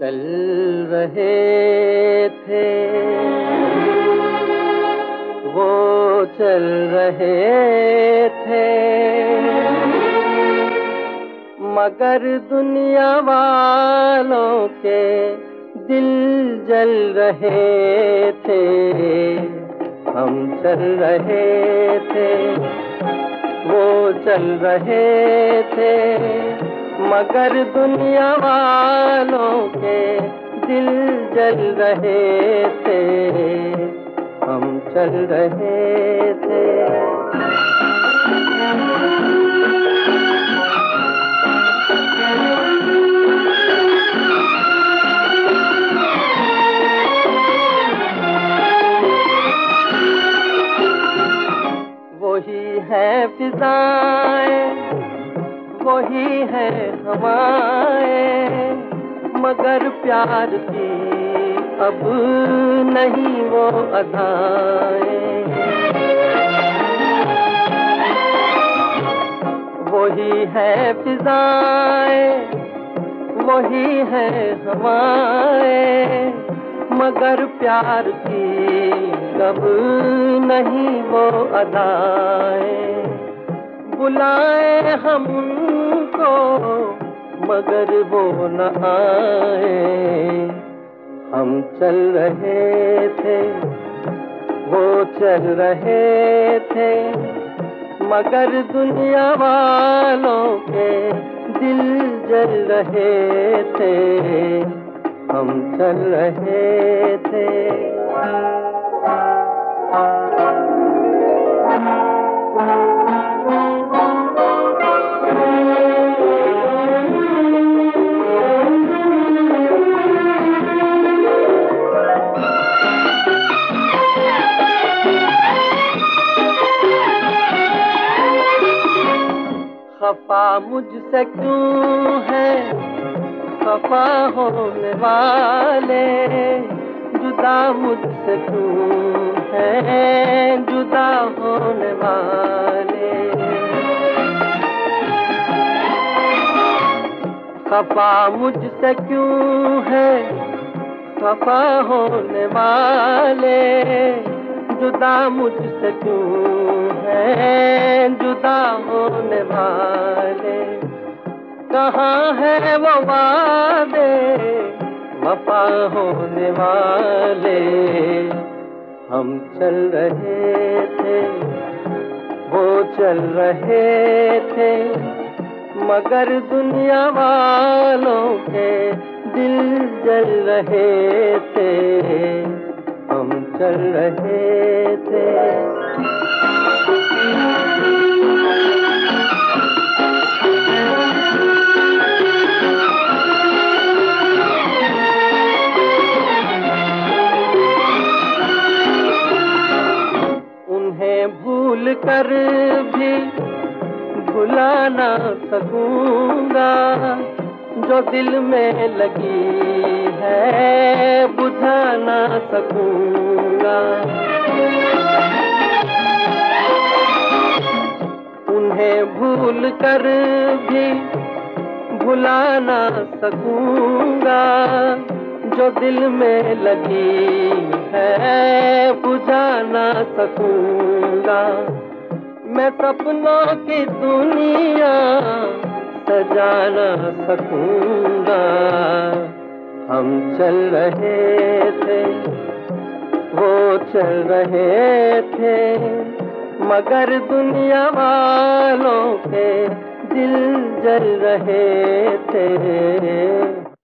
चल रहे थे। वो चल रहे थे। मगर दुनिया वालों के दिल जल रहे थे। हम चल रहे थे। वो चल रहे थे। मगर दुनिया वालों के दिल जल रहे थे, हम चल रहे थे। वही है फिजाएँ वही है हमारे, मगर प्यार की अब नहीं वो अदाएँ वही है फिजाएँ, वही है हवाएँ मगर प्यार की कब नहीं वो अदाएँ बुलाए हम उनको मगर वो न आए। हम चल रहे थे, वो चल रहे थे, मगर दुनिया वालों के दिल जल रहे थे। हम चल रहे थे। खफा मुझसे क्यों है? खफा होने वाले जुदा मुझसे क्यों है? जुदा होने वाले। खफा मुझसे क्यों है? खफा होने वाले जुदा मुझसे क्यों है? जुदा होने वाले। कहाँ है वो वादे? वफा होने वाले। हम चल रहे थे, वो चल रहे थे। मगर दुनिया वालों के दिल जल रहे थे। हम चल रहे थे। कर भी भुला ना सकूँगा। जो दिल में लगी है बुझा ना सकूँगा। उन्हें भूल कर भी भुला ना सकूँगा। जो दिल में लगी है बुझा ना सकूँगा। मैं सपनों की दुनिया सजा ना सकूँगा। हम चल रहे थे, वो चल रहे थे, मगर दुनिया वालों के दिल जल रहे थे।